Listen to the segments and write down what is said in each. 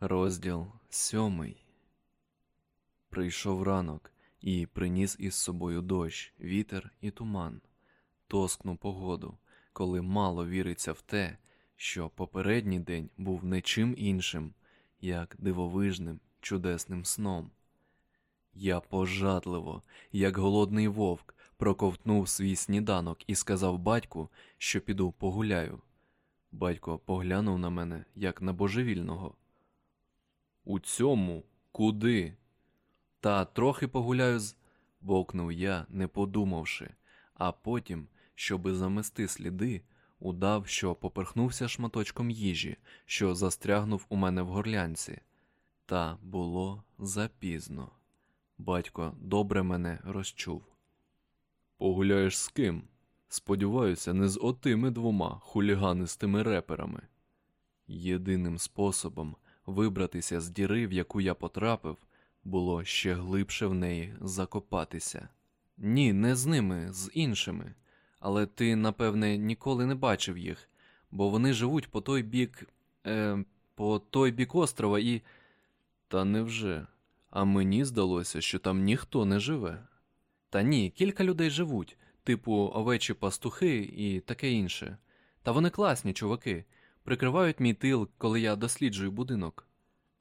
Розділ сьомий. Прийшов ранок і приніс із собою дощ, вітер і туман, тоскну погоду, коли мало віриться в те, що попередній день був не чим іншим, як дивовижним, чудесним сном. Я пожадливо, як голодний вовк, проковтнув свій сніданок і сказав батьку, що піду погуляю. Батько поглянув на мене, як на божевільного. У цьому куди? Та трохи погуляю з. вовкнув я, не подумавши, а потім, щоби замести сліди, удав, що поперхнувся шматочком їжі, що застрягнув у мене в горлянці. Та було запізно. Батько добре мене розчув. Погуляєш з ким? Сподіваюся, не з отими двома хуліганистими реперами. Єдиним способом вибратися з діри, в яку я потрапив, було ще глибше в неї закопатися. Ні, не з ними, з іншими. Але ти, напевне, ніколи не бачив їх, бо вони живуть по той бік, е, по той бік острова і. Та невже? А мені здалося, що там ніхто не живе. Та ні, кілька людей живуть, типу овечі пастухи і таке інше. Та вони класні чуваки, прикривають мій тил, коли я досліджую будинок.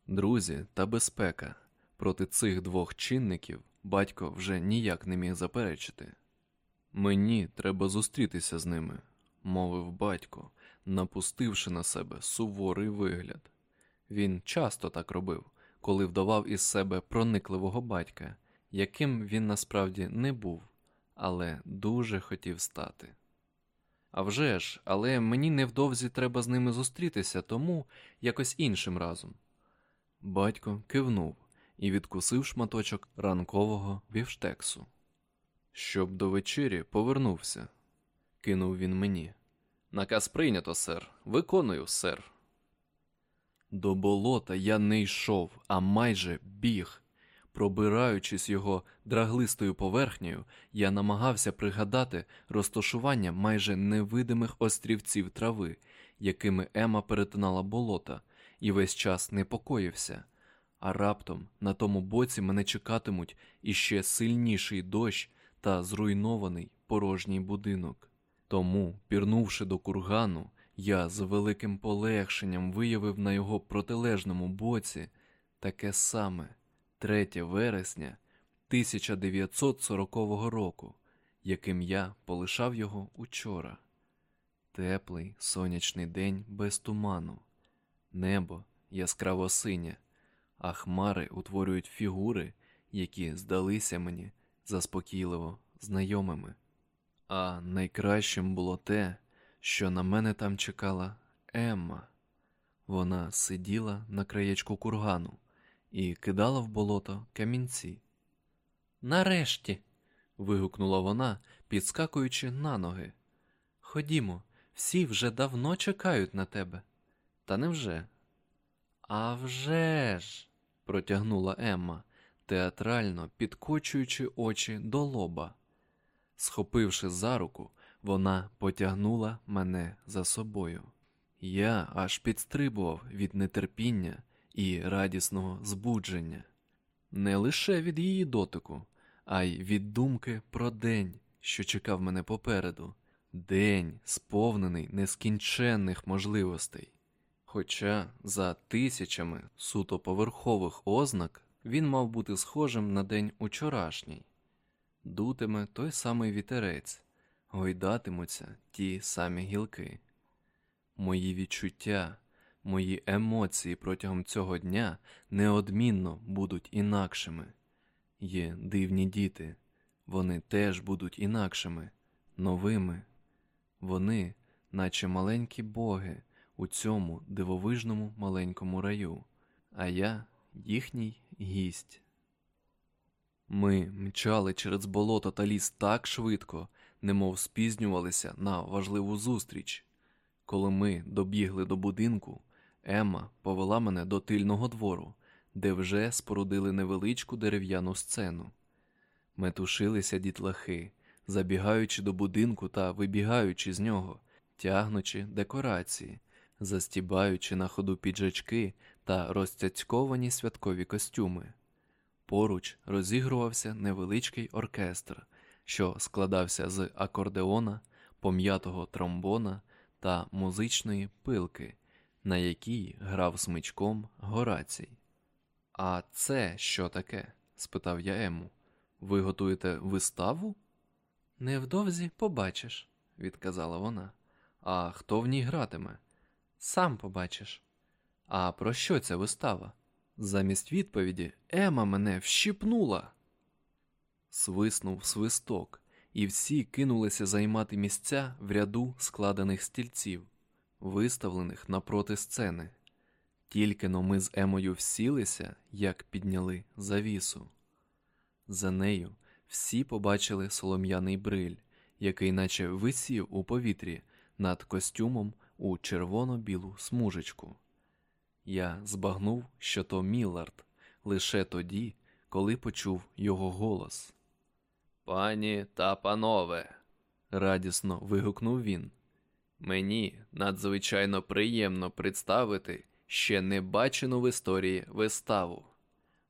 Друзі та безпека. Проти цих двох чинників батько вже ніяк не міг заперечити. Мені треба зустрітися з ними, мовив батько, напустивши на себе суворий вигляд. Він часто так робив, коли вдавав із себе проникливого батька, яким він насправді не був, але дуже хотів стати. А вже ж, але мені невдовзі треба з ними зустрітися, тому якось іншим разом. Батько кивнув і відкусив шматочок ранкового бівштексу. Щоб до вечері повернувся, кинув він мені. Наказ прийнято, сер. Виконую, сер. До болота я не йшов, а майже біг. Пробираючись його драглистою поверхнею, я намагався пригадати розташування майже невидимих острівців трави, якими Ема перетинала болота, і весь час непокоївся. А раптом на тому боці мене чекатимуть іще сильніший дощ та зруйнований порожній будинок. Тому, пірнувши до кургану, я з великим полегшенням виявив на його протилежному боці таке саме 3 вересня 1940 року, яким я полишав його учора. Теплий сонячний день без туману, небо яскраво синє, а хмари утворюють фігури, які здалися мені заспокійливо знайомими. А найкращим було те, що на мене там чекала Емма. Вона сиділа на краєчку кургану і кидала в болото камінці. Нарешті. вигукнула вона, підскакуючи на ноги. Ходімо, всі вже давно чекають на тебе. Та невже? «А вже ж!» – протягнула Емма, театрально підкочуючи очі до лоба. Схопивши за руку, вона потягнула мене за собою. Я аж підстрибував від нетерпіння і радісного збудження, не лише від її дотику, а й від думки про день, що чекав мене попереду, день, сповнений нескінченних можливостей. Хоча за тисячами суто поверхових ознак він мав бути схожим на день учорашній, дутиме той самий вітерець, гойдатимуться ті самі гілки. Мої відчуття, мої емоції протягом цього дня неодмінно будуть інакшими. Є дивні діти, вони теж будуть інакшими, новими. Вони, наче маленькі боги у цьому дивовижному маленькому раю, а я їхній гість. Ми мчали через болото та ліс так швидко, немов спізнювалися на важливу зустріч. Коли ми добігли до будинку, Емма повела мене до тильного двору, де вже спорудили невеличку дерев'яну сцену. Метушилися дітлахи, забігаючи до будинку та вибігаючи з нього, тягнучи декорації, застібаючи на ходу піджачки та розцяцьковані святкові костюми. Поруч розігрувався невеличкий оркестр, що складався з акордеона, пом'ятого тромбона та музичної пилки, на якій грав смичком Горацій. А це що таке? спитав я Ему. Ви готуєте виставу? Невдовзі побачиш, відказала вона. А хто в ній гратиме? Сам побачиш. А про що ця вистава? Замість відповіді Ема мене вщипнула. Свиснув свисток, і всі кинулися займати місця в ряду складених стільців, виставлених напроти сцени. Тільки но ми з Емою всілися, як підняли завісу. За нею всі побачили солом'яний бриль, який наче висів у повітрі над костюмом у червоно-білу смужечку. Я збагнув, що то Міллард, лише тоді, коли почув його голос. Пані та панове, радісно вигукнув він. Мені надзвичайно приємно представити ще не бачену в історії виставу.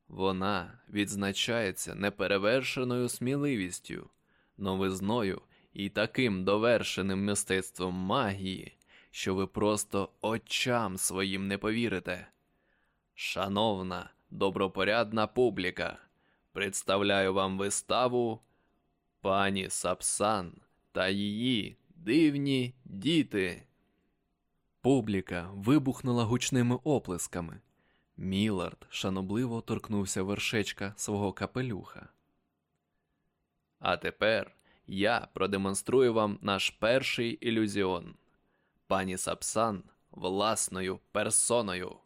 Вона відзначається неперевершеною сміливістю, новизною і таким довершеним мистецтвом магії, що ви просто очам своїм не повірите. Шановна, добропорядна публіка, представляю вам виставу пані Сапсан та її дивні діти. Публіка вибухнула гучними оплесками. Мілард шанобливо торкнувся вершечка свого капелюха. А тепер я продемонструю вам наш перший ілюзіон. Пані Сапсан власною персоною.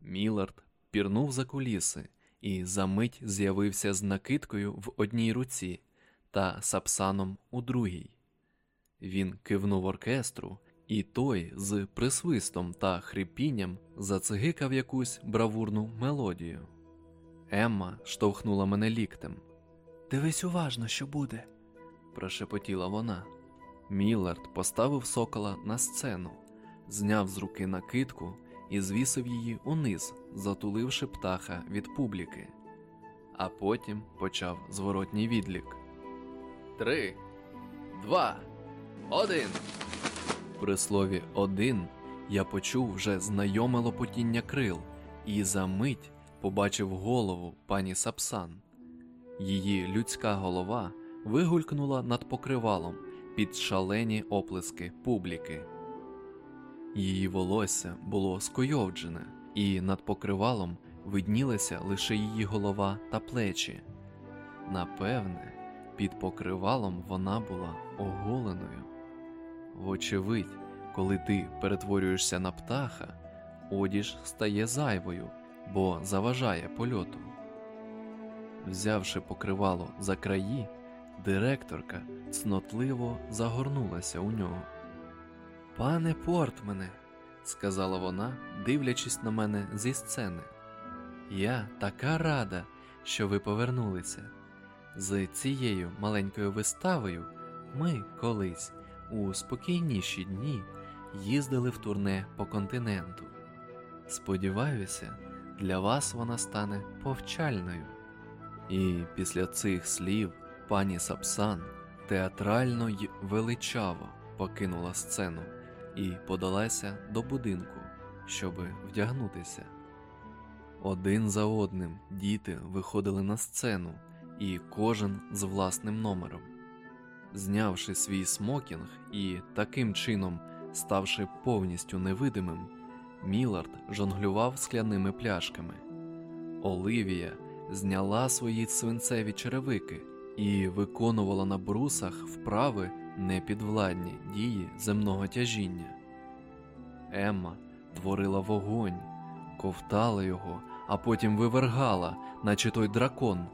Мілард пірнув за куліси і за мить з'явився з накидкою в одній руці та сапсаном у другій. Він кивнув оркестру, і той з присвистом та хрипінням зацигикав якусь бравурну мелодію. Емма штовхнула мене ліктем. Дивись уважно, що буде, прошепотіла вона. Міллард поставив сокола на сцену, зняв з руки накидку і звісив її униз, затуливши птаха від публіки, а потім почав зворотній відлік. Три, два, один. При слові один я почув вже знайоме лопотіння крил і за мить побачив голову пані Сапсан. Її людська голова вигулькнула над покривалом під шалені оплески публіки. Її волосся було скойовджене, і над покривалом виднілися лише її голова та плечі. Напевне, під покривалом вона була оголеною. Вочевидь, коли ти перетворюєшся на птаха, одіж стає зайвою, бо заважає польоту. Взявши покривало за краї, директорка цнотливо загорнулася у нього. Пане Портмене, сказала вона, дивлячись на мене зі сцени, я така рада, що ви повернулися. З цією маленькою виставою ми колись у спокійніші дні їздили в турне по континенту. Сподіваюся, для вас вона стане повчальною. І після цих слів пані Сапсан театрально й величаво покинула сцену і подалася до будинку, щоби вдягнутися. Один за одним діти виходили на сцену, і кожен з власним номером. Знявши свій смокінг і таким чином ставши повністю невидимим, Мілард жонглював скляними пляшками. Оливія зняла свої свинцеві черевики і виконувала на брусах вправи непідвладні дії земного тяжіння. Емма творила вогонь, ковтала його, а потім вивергала, наче той дракон,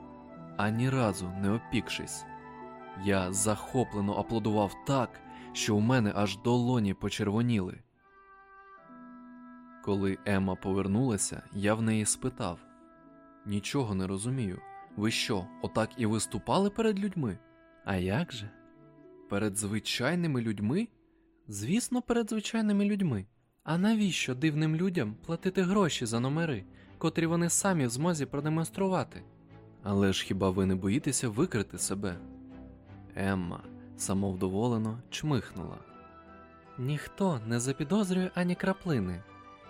ані разу не опікшись. Я захоплено аплодував так, що у мене аж долоні почервоніли. Коли Емма повернулася, я в неї спитав Нічого не розумію. Ви що, отак і виступали перед людьми? А як же? Перед звичайними людьми? Звісно, перед звичайними людьми. А навіщо дивним людям платити гроші за номери, котрі вони самі в змозі продемонструвати? Але ж хіба ви не боїтеся викрити себе? Емма самовдоволено чмихнула. Ніхто не запідозрює ані краплини,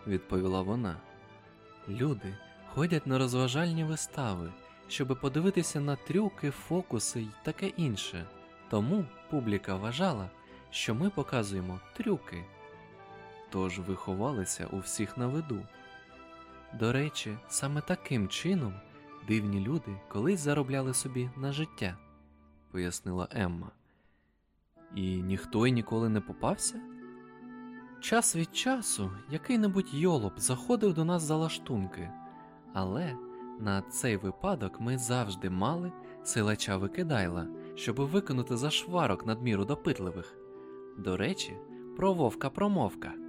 відповіла вона. Люди ходять на розважальні вистави, щоби подивитися на трюки, фокуси й таке інше. Тому публіка вважала, що ми показуємо трюки. Тож ви ховалися у всіх на виду. До речі, саме таким чином дивні люди колись заробляли собі на життя, пояснила Емма. І ніхто й ніколи не попався? Час від часу який-небудь йолоп заходив до нас за лаштунки, але на цей випадок ми завжди мали силача викидайла, щоб викинути за шварок надміру допитливих. До речі, про вовка промовка.